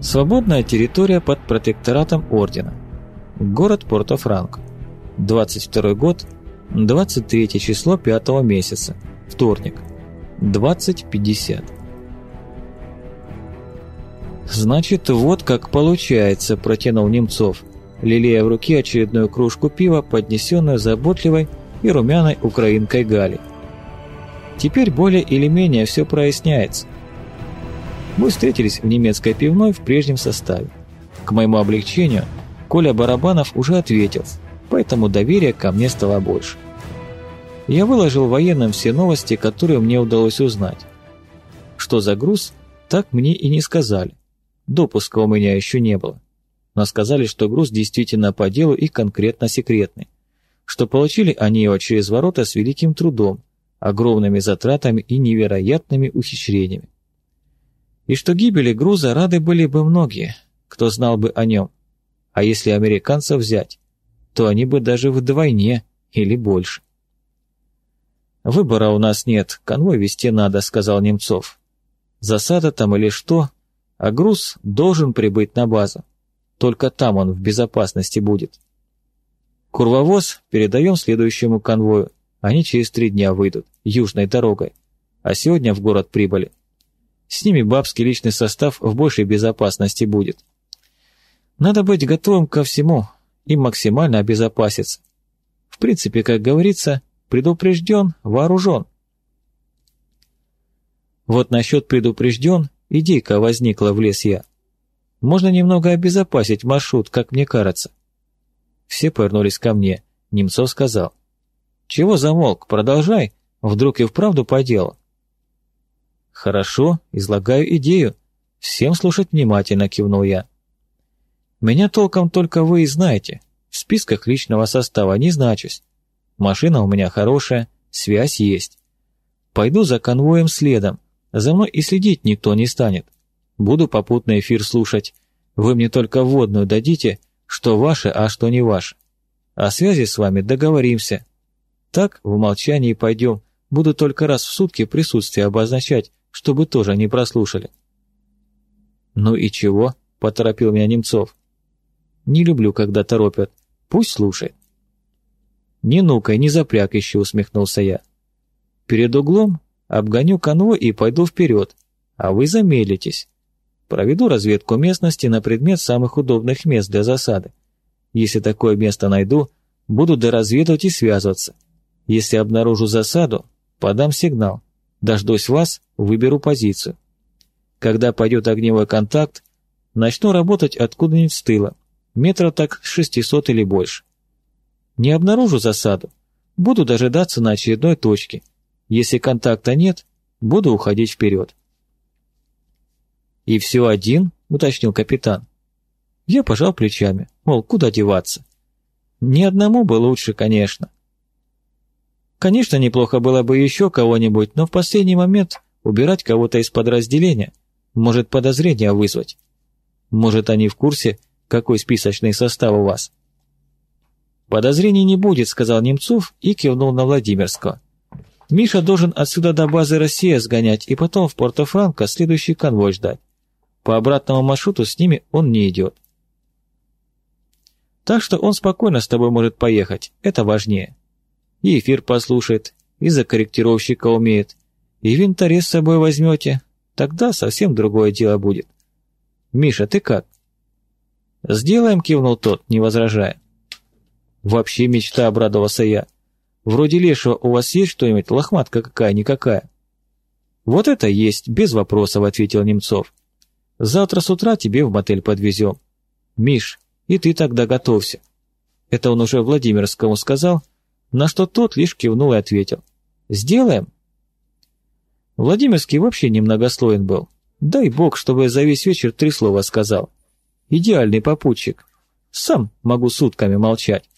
Свободная территория под протекторатом Ордена. Город Порто-Франко. 22 год, 23 число 5 месяца. Вторник. 20.50. «Значит, вот как получается», – протянул Немцов, лелея в руке очередную кружку пива, поднесенную заботливой и румяной украинкой Гали. Теперь более или менее все проясняется. Мы встретились в немецкой пивной в прежнем составе. К моему облегчению, Коля Барабанов уже ответил, поэтому доверия ко мне стало больше. Я выложил военным все новости, которые мне удалось узнать. Что за груз, так мне и не сказали. Допуска у меня еще не было. Но сказали, что груз действительно по делу и конкретно секретный. Что получили они его через ворота с великим трудом, огромными затратами и невероятными ухищрениями. И что гибели груза рады были бы многие, кто знал бы о нем. А если американцев взять, то они бы даже вдвойне или больше. «Выбора у нас нет, конвой вести надо», — сказал Немцов. «Засада там или что, а груз должен прибыть на базу. Только там он в безопасности будет». Курвовоз передаем следующему конвою. Они через три дня выйдут, южной дорогой. А сегодня в город прибыли. С ними бабский личный состав в большей безопасности будет. Надо быть готовым ко всему и максимально обезопаситься. В принципе, как говорится, предупрежден, вооружен. Вот насчет предупрежден, идейка возникла в лес я. Можно немного обезопасить маршрут, как мне кажется. Все повернулись ко мне. Немцов сказал. «Чего замолк? Продолжай. Вдруг и вправду по делу». «Хорошо, излагаю идею. Всем слушать внимательно», — кивнул я. «Меня толком только вы и знаете. В списках личного состава не значусь. Машина у меня хорошая, связь есть. Пойду за конвоем следом. За мной и следить никто не станет. Буду попутный эфир слушать. Вы мне только вводную дадите, что ваше, а что не ваше. О связи с вами договоримся. Так, в молчании пойдем, буду только раз в сутки присутствие обозначать, чтобы тоже не прослушали. «Ну и чего?» – поторопил меня Немцов. «Не люблю, когда торопят. Пусть слушает». «Не ну-ка, не запряг еще», – усмехнулся я. «Перед углом обгоню конвой и пойду вперед, а вы замедлитесь. Проведу разведку местности на предмет самых удобных мест для засады. Если такое место найду, буду доразведывать и связываться. Если обнаружу засаду, подам сигнал. Дождусь вас, выберу позицию. Когда пойдет огневой контакт, начну работать откуда-нибудь с тыла, метров так 600 или больше. Не обнаружу засаду, буду дожидаться на очередной точке. Если контакта нет, буду уходить вперед. «И все один?» — уточнил капитан. Я пожал плечами, мол, куда деваться. Ни одному бы лучше, конечно. Конечно, неплохо было бы еще кого-нибудь, но в последний момент убирать кого-то из подразделения может подозрение вызвать. Может, они в курсе, какой списочный состав у вас. «Подозрений не будет», — сказал Немцов и кивнул на Владимирского. «Миша должен отсюда до базы Россия сгонять и потом в Порто-Франко следующий конвой ждать. По обратному маршруту с ними он не идет. Так что он спокойно с тобой может поехать, это важнее и эфир послушает, и за корректировщика умеет, и винтарез с собой возьмете, тогда совсем другое дело будет. Миша, ты как? Сделаем, кивнул тот, не возражая. Вообще мечта, обрадовался я. Вроде лешего у вас есть что-нибудь, лохматка какая-никакая? Вот это есть, без вопросов, ответил Немцов. Завтра с утра тебе в мотель подвезем. Миш, и ты тогда готовься. Это он уже Владимирскому сказал, на что тот лишь кивнул и ответил. «Сделаем». Владимирский вообще немногословен был. Дай бог, чтобы за весь вечер три слова сказал. Идеальный попутчик. Сам могу сутками молчать.